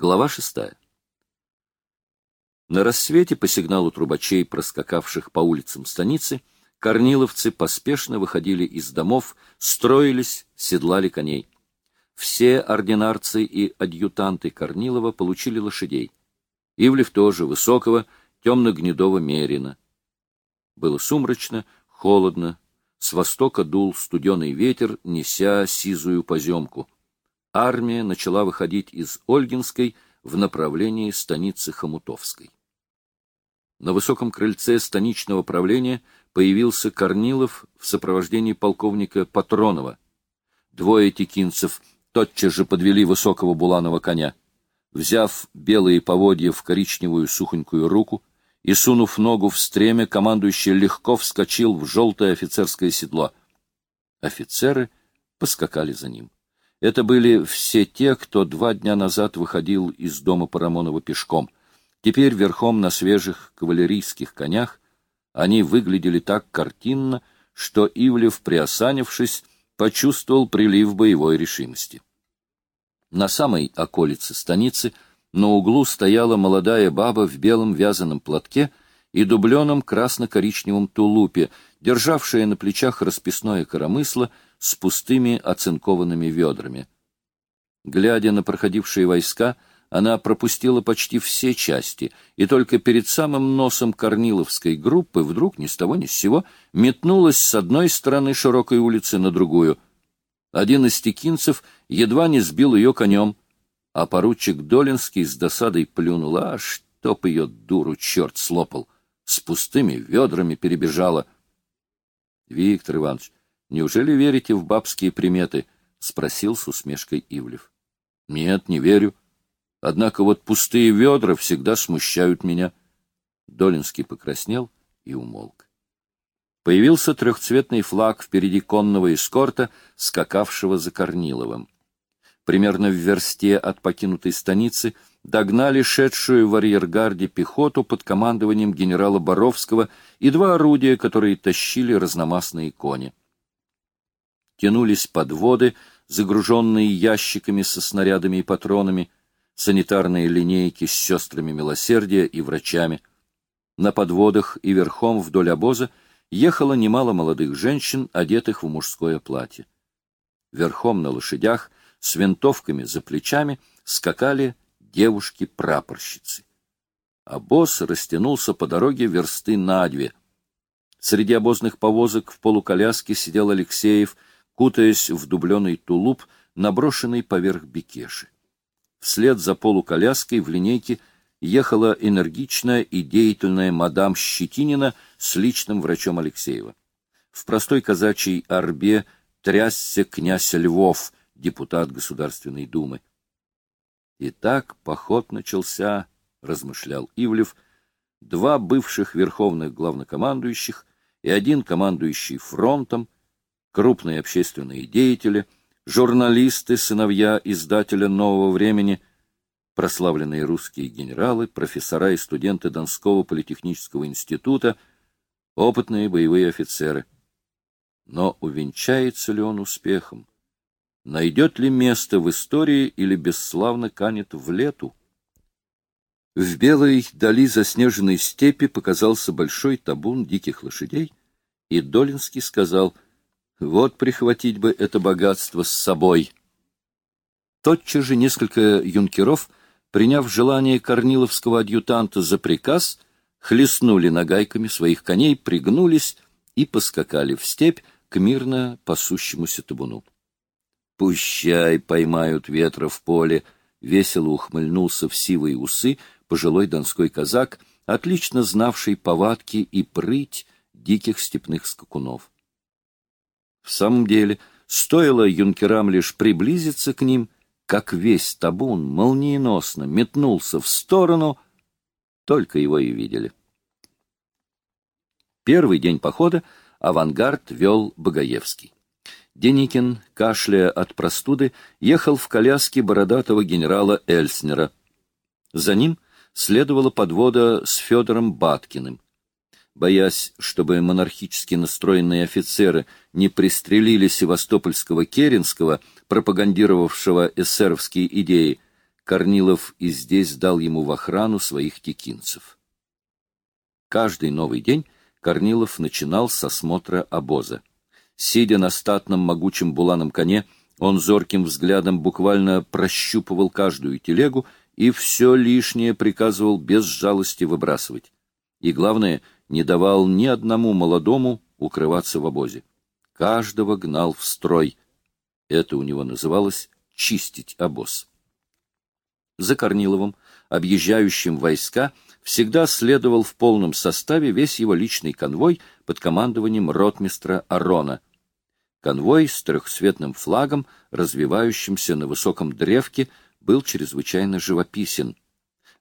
Глава шестая. На рассвете по сигналу трубачей, проскакавших по улицам станицы, корниловцы поспешно выходили из домов, строились, седлали коней. Все ординарцы и адъютанты Корнилова получили лошадей. Ивлев тоже, высокого, темно-гнедого мерина. Было сумрачно, холодно, с востока дул студеный ветер, неся сизую поземку. Армия начала выходить из Ольгинской в направлении станицы Хомутовской. На высоком крыльце станичного правления появился Корнилов в сопровождении полковника Патронова. Двое текинцев тотчас же подвели высокого буланого коня. Взяв белые поводья в коричневую сухонькую руку, и, сунув ногу в стремя, командующий легко вскочил в желтое офицерское седло. Офицеры поскакали за ним. Это были все те, кто два дня назад выходил из дома Парамонова пешком. Теперь верхом на свежих кавалерийских конях они выглядели так картинно, что Ивлев, приосанившись, почувствовал прилив боевой решимости. На самой околице станицы — на углу стояла молодая баба в белом вязаном платке и дубленом красно-коричневом тулупе, державшая на плечах расписное коромысло с пустыми оцинкованными ведрами. Глядя на проходившие войска, она пропустила почти все части, и только перед самым носом Корниловской группы вдруг ни с того ни с сего метнулась с одной стороны широкой улицы на другую. Один из текинцев едва не сбил ее конем — а поручик Долинский с досадой плюнул, а чтоб ее дуру черт слопал, с пустыми ведрами перебежала. — Виктор Иванович, неужели верите в бабские приметы? — спросил с усмешкой Ивлев. — Нет, не верю. Однако вот пустые ведра всегда смущают меня. Долинский покраснел и умолк. Появился трехцветный флаг впереди конного эскорта, скакавшего за Корниловым примерно в версте от покинутой станицы, догнали шедшую в арьергарде пехоту под командованием генерала Боровского и два орудия, которые тащили разномастные кони. Тянулись подводы, загруженные ящиками со снарядами и патронами, санитарные линейки с сестрами милосердия и врачами. На подводах и верхом вдоль обоза ехало немало молодых женщин, одетых в мужское платье. Верхом на лошадях с винтовками за плечами скакали девушки-прапорщицы. А босс растянулся по дороге версты на две. Среди обозных повозок в полуколяске сидел Алексеев, кутаясь в дубленый тулуп, наброшенный поверх бекеши. Вслед за полуколяской в линейке ехала энергичная и деятельная мадам Щетинина с личным врачом Алексеева. В простой казачьей арбе трясся князь Львов, депутат Государственной Думы. Итак, поход начался, размышлял Ивлев, два бывших верховных главнокомандующих и один командующий фронтом, крупные общественные деятели, журналисты, сыновья издателя «Нового времени», прославленные русские генералы, профессора и студенты Донского политехнического института, опытные боевые офицеры. Но увенчается ли он успехом? Найдет ли место в истории или бесславно канет в лету. В белой дали заснеженной степи показался большой табун диких лошадей, и Долинский сказал, «Вот прихватить бы это богатство с собой». Тотчас же несколько юнкеров, приняв желание корниловского адъютанта за приказ, хлестнули нагайками своих коней, пригнулись и поскакали в степь к мирно пасущемуся табуну. Пущай поймают ветра в поле, весело ухмыльнулся в сивые усы пожилой донской казак, отлично знавший повадки и прыть диких степных скакунов. В самом деле, стоило юнкерам лишь приблизиться к ним, как весь табун молниеносно метнулся в сторону, только его и видели. Первый день похода авангард вел Богоевский. Деникин, кашляя от простуды, ехал в коляске бородатого генерала Эльснера. За ним следовала подвода с Федором Баткиным. Боясь, чтобы монархически настроенные офицеры не пристрелили севастопольского Керенского, пропагандировавшего эсеровские идеи, Корнилов и здесь дал ему в охрану своих текинцев. Каждый новый день Корнилов начинал с осмотра обоза. Сидя на статном могучем буланом коне, он зорким взглядом буквально прощупывал каждую телегу и все лишнее приказывал без жалости выбрасывать. И, главное, не давал ни одному молодому укрываться в обозе. Каждого гнал в строй. Это у него называлось «чистить обоз». За Корниловым, объезжающим войска, всегда следовал в полном составе весь его личный конвой под командованием ротмистра Арона. Конвой с трехцветным флагом, развивающимся на высоком древке, был чрезвычайно живописен.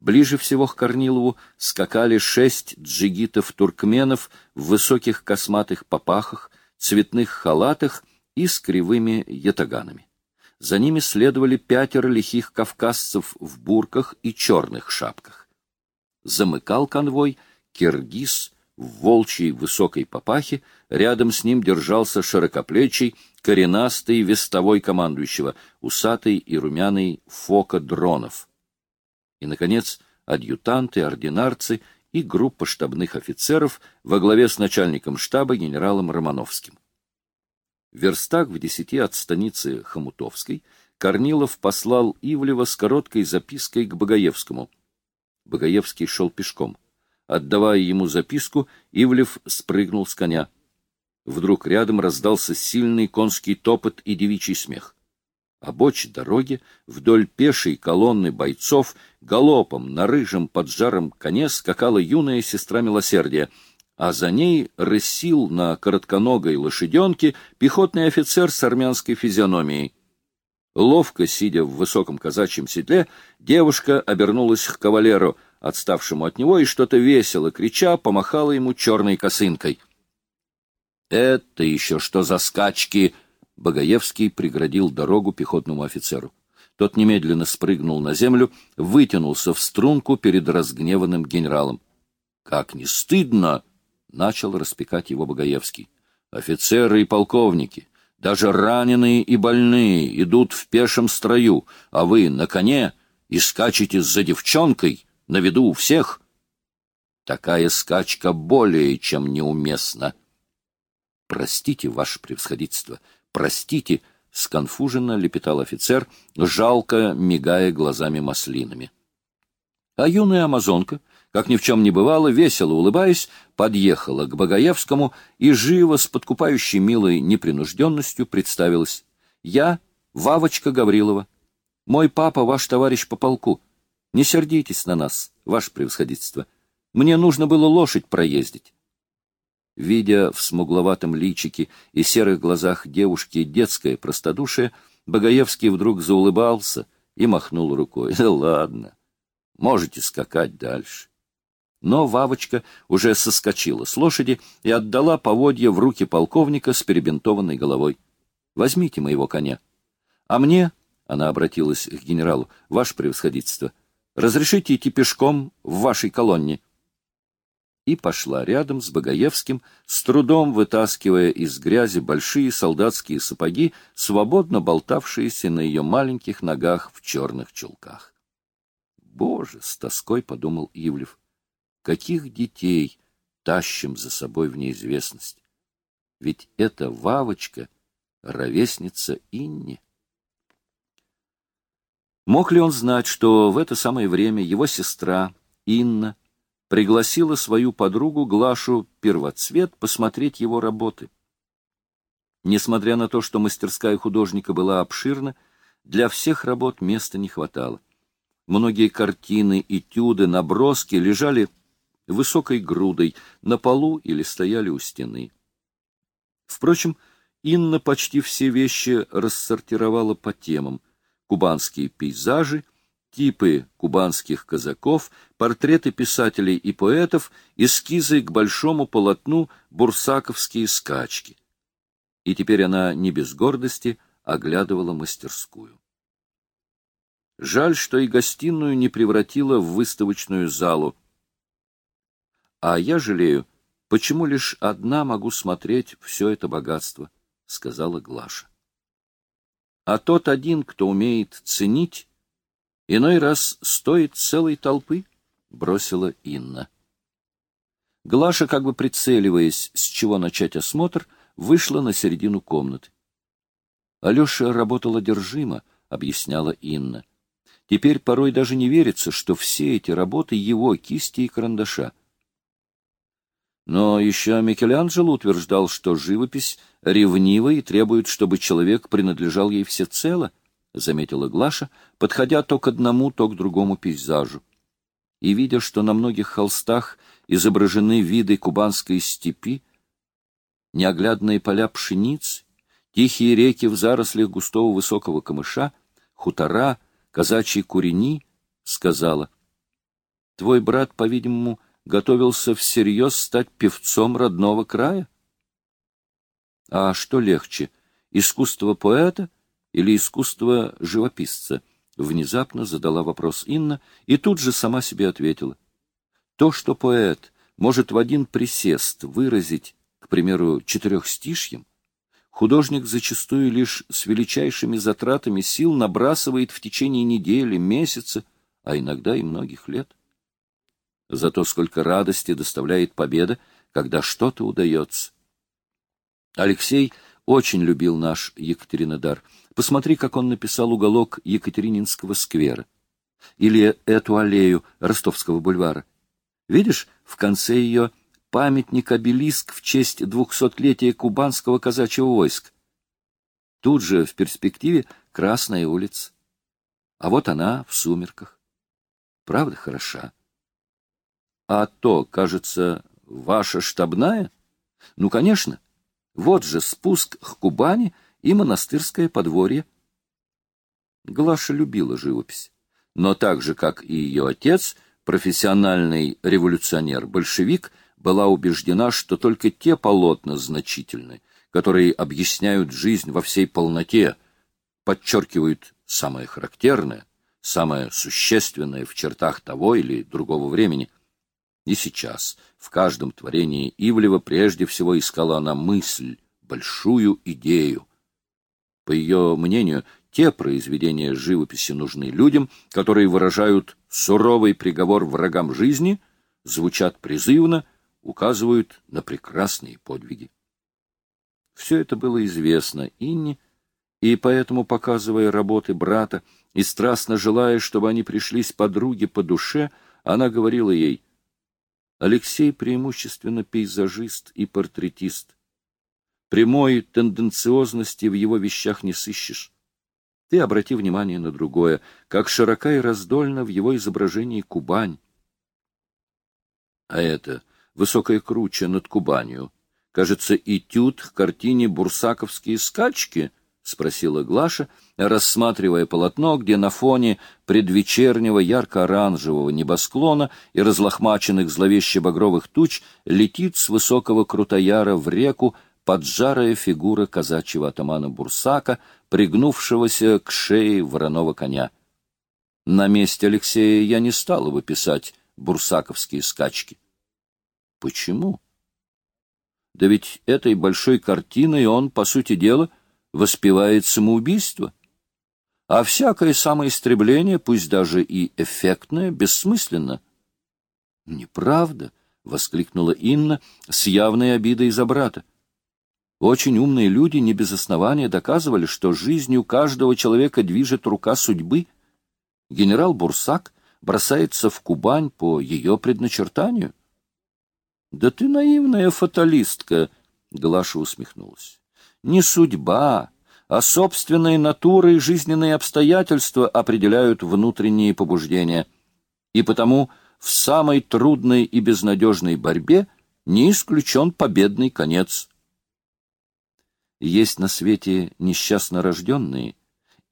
Ближе всего к Корнилову скакали шесть джигитов-туркменов в высоких косматых попахах, цветных халатах и с кривыми ятаганами. За ними следовали пятеро лихих кавказцев в бурках и черных шапках. Замыкал конвой киргиз в волчьей высокой папахе, рядом с ним держался широкоплечий, коренастый вестовой командующего, усатый и румяный Фока Дронов. И, наконец, адъютанты, ординарцы и группа штабных офицеров во главе с начальником штаба генералом Романовским. В верстах в десяти от станицы Хомутовской Корнилов послал Ивлева с короткой запиской к Богоевскому. Богоевский шел пешком. Отдавая ему записку, Ивлев спрыгнул с коня. Вдруг рядом раздался сильный конский топот и девичий смех. Обочь дороги, вдоль пешей колонны бойцов, галопом на рыжем поджаром коне скакала юная сестра милосердия — а за ней рысил на коротконогой лошаденке пехотный офицер с армянской физиономией. Ловко сидя в высоком казачьем седле, девушка обернулась к кавалеру, отставшему от него, и что-то весело крича помахала ему черной косынкой. «Это еще что за скачки?» Богоевский преградил дорогу пехотному офицеру. Тот немедленно спрыгнул на землю, вытянулся в струнку перед разгневанным генералом. «Как не стыдно!» начал распекать его Богоевский. Офицеры и полковники, даже раненые и больные идут в пешем строю, а вы на коне и скачете за девчонкой на виду у всех. Такая скачка более чем неуместна. Простите, ваше превосходительство, простите, сконфуженно лепетал офицер, жалко мигая глазами маслинами. А юная амазонка — как ни в чем не бывало, весело улыбаясь, подъехала к Богоевскому и живо, с подкупающей милой непринужденностью, представилась. «Я Вавочка Гаврилова. Мой папа ваш товарищ по полку. Не сердитесь на нас, ваше превосходительство. Мне нужно было лошадь проездить». Видя в смугловатом личике и серых глазах девушки детское простодушие, Богоевский вдруг заулыбался и махнул рукой. «Да ладно, можете скакать дальше». Но Вавочка уже соскочила с лошади и отдала поводья в руки полковника с перебинтованной головой. «Возьмите моего коня». «А мне...» — она обратилась к генералу. «Ваше превосходительство, разрешите идти пешком в вашей колонне?» И пошла рядом с Богоевским, с трудом вытаскивая из грязи большие солдатские сапоги, свободно болтавшиеся на ее маленьких ногах в черных чулках. «Боже!» — с тоской подумал Ивлев. Каких детей тащим за собой в неизвестность? Ведь эта Вавочка — ровесница Инне. Мог ли он знать, что в это самое время его сестра Инна пригласила свою подругу Глашу Первоцвет посмотреть его работы? Несмотря на то, что мастерская художника была обширна, для всех работ места не хватало. Многие картины, этюды, наброски лежали высокой грудой, на полу или стояли у стены. Впрочем, Инна почти все вещи рассортировала по темам. Кубанские пейзажи, типы кубанских казаков, портреты писателей и поэтов, эскизы к большому полотну бурсаковские скачки. И теперь она не без гордости оглядывала мастерскую. Жаль, что и гостиную не превратила в выставочную залу, а я жалею, почему лишь одна могу смотреть все это богатство, — сказала Глаша. А тот один, кто умеет ценить, Иной раз стоит целой толпы, — бросила Инна. Глаша, как бы прицеливаясь, с чего начать осмотр, вышла на середину комнаты. Алеша работал одержимо, — объясняла Инна. Теперь порой даже не верится, что все эти работы его кисти и карандаша. Но еще Микеланджело утверждал, что живопись ревнива и требует, чтобы человек принадлежал ей всецело, — заметила Глаша, подходя то к одному, то к другому пейзажу. И, видя, что на многих холстах изображены виды кубанской степи, неоглядные поля пшеницы, тихие реки в зарослях густого высокого камыша, хутора, казачьи курени, сказала, «Твой брат, по-видимому, готовился всерьез стать певцом родного края?» А что легче, искусство поэта или искусство живописца? Внезапно задала вопрос Инна и тут же сама себе ответила. То, что поэт может в один присест выразить, к примеру, четырехстишьем, художник зачастую лишь с величайшими затратами сил набрасывает в течение недели, месяца, а иногда и многих лет. Зато сколько радости доставляет победа, когда что-то удается. Алексей очень любил наш Екатеринодар. Посмотри, как он написал уголок Екатерининского сквера. Или эту аллею Ростовского бульвара. Видишь, в конце ее памятник-обелиск в честь двухсотлетия кубанского казачьего войска. Тут же в перспективе Красная улица. А вот она в сумерках. Правда хороша. А то, кажется, ваша штабная? Ну, конечно. Вот же спуск к Кубани и монастырское подворье. Глаша любила живопись, но так же, как и ее отец, профессиональный революционер-большевик — была убеждена, что только те полотна значительны, которые объясняют жизнь во всей полноте, подчеркивают самое характерное, самое существенное в чертах того или другого времени. И сейчас в каждом творении Ивлева прежде всего искала она мысль, большую идею. По ее мнению, те произведения живописи нужны людям, которые выражают суровый приговор врагам жизни, звучат призывно указывают на прекрасные подвиги. Все это было известно Инне, и поэтому, показывая работы брата и страстно желая, чтобы они пришлись подруге по душе, она говорила ей, «Алексей преимущественно пейзажист и портретист. Прямой тенденциозности в его вещах не сыщешь. Ты обрати внимание на другое, как широка и раздольна в его изображении Кубань. А это высокая круча над Кубанью. Кажется, этюд к картине «Бурсаковские скачки», — спросила Глаша, рассматривая полотно, где на фоне предвечернего ярко-оранжевого небосклона и разлохмаченных зловеще-багровых туч летит с высокого крутояра в реку поджарая фигура казачьего атамана Бурсака, пригнувшегося к шее вороного коня. На месте Алексея я не стала бы писать бурсаковские скачки. Почему? Да ведь этой большой картиной он, по сути дела, воспевает самоубийство. А всякое самоистребление, пусть даже и эффектное, бессмысленно. Неправда, — воскликнула Инна с явной обидой за брата. Очень умные люди не без основания доказывали, что жизнью каждого человека движет рука судьбы. Генерал Бурсак бросается в Кубань по ее предначертанию. Да ты наивная фаталистка, Глаша усмехнулась. Не судьба, а собственные натуры и жизненные обстоятельства определяют внутренние побуждения. И потому в самой трудной и безнадежной борьбе не исключен победный конец. Есть на свете несчастно рожденные,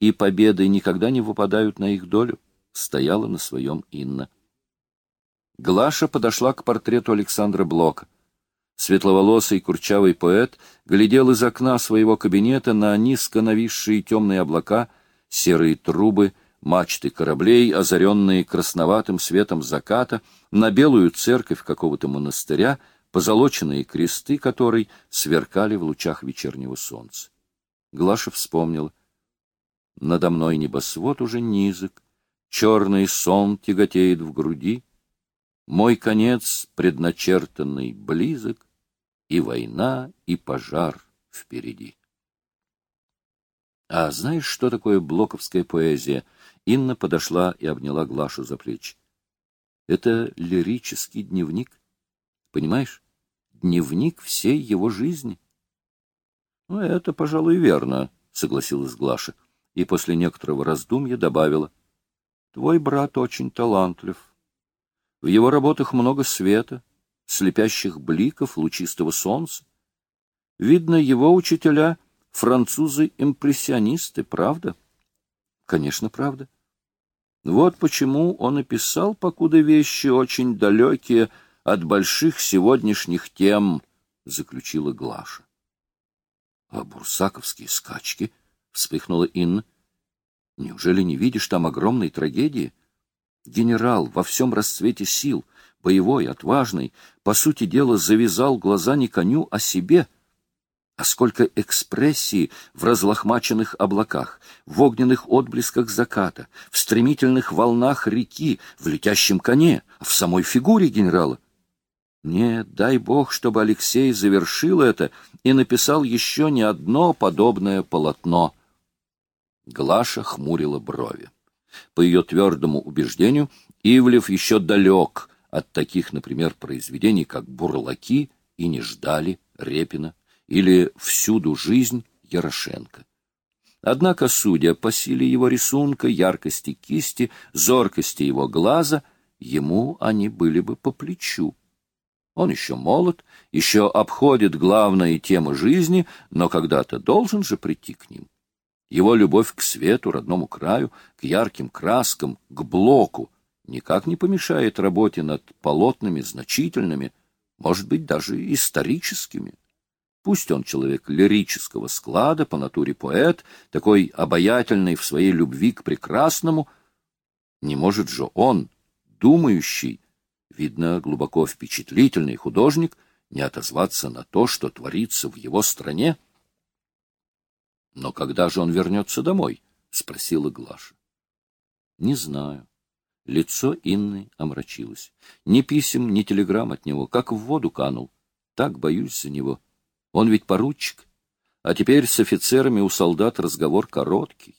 и победы никогда не выпадают на их долю, стояла на своем Инна. Глаша подошла к портрету Александра Блока. Светловолосый курчавый поэт глядел из окна своего кабинета на низко нависшие темные облака, серые трубы, мачты кораблей, озаренные красноватым светом заката, на белую церковь какого-то монастыря, позолоченные кресты которой сверкали в лучах вечернего солнца. Глаша вспомнила. Надо мной небосвод уже низок, черный сон тяготеет в груди, мой конец предначертанный близок, и война, и пожар впереди. А знаешь, что такое блоковская поэзия? Инна подошла и обняла Глашу за плечи. Это лирический дневник. Понимаешь? Дневник всей его жизни. Ну, это, пожалуй, верно, согласилась Глаша и после некоторого раздумья добавила. Твой брат очень талантлив. В его работах много света, слепящих бликов, лучистого солнца. Видно, его учителя — французы-импрессионисты, правда? Конечно, правда. Вот почему он и писал, покуда вещи очень далекие от больших сегодняшних тем, — заключила Глаша. — А бурсаковские скачки? — вспыхнула Инна. — Неужели не видишь там огромной трагедии? Генерал во всем расцвете сил, боевой, отважный, по сути дела завязал глаза не коню, а себе — а сколько экспрессии в разлохмаченных облаках, в огненных отблесках заката, в стремительных волнах реки, в летящем коне, в самой фигуре генерала. Нет, дай бог, чтобы Алексей завершил это и написал еще не одно подобное полотно. Глаша хмурила брови. По ее твердому убеждению, Ивлев еще далек от таких, например, произведений, как «Бурлаки» и «Не ждали» Репина или «Всюду жизнь» Ярошенко. Однако, судя по силе его рисунка, яркости кисти, зоркости его глаза, ему они были бы по плечу. Он еще молод, еще обходит главные темы жизни, но когда-то должен же прийти к ним. Его любовь к свету, родному краю, к ярким краскам, к блоку никак не помешает работе над полотнами значительными, может быть, даже историческими. Пусть он человек лирического склада, по натуре поэт, такой обаятельный в своей любви к прекрасному, не может же он, думающий, видно, глубоко впечатлительный художник, не отозваться на то, что творится в его стране. — Но когда же он вернется домой? — спросила Глаша. — Не знаю. Лицо Инны омрачилось. Ни писем, ни телеграмм от него, как в воду канул. Так боюсь за него. — он ведь поручик. А теперь с офицерами у солдат разговор короткий.